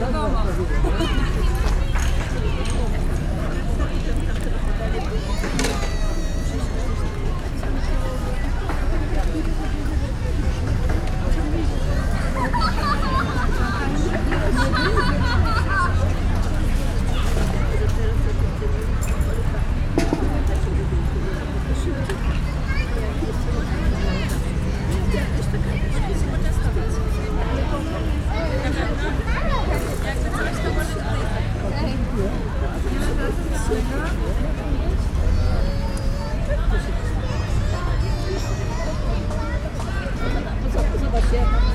No dobra. Yeah.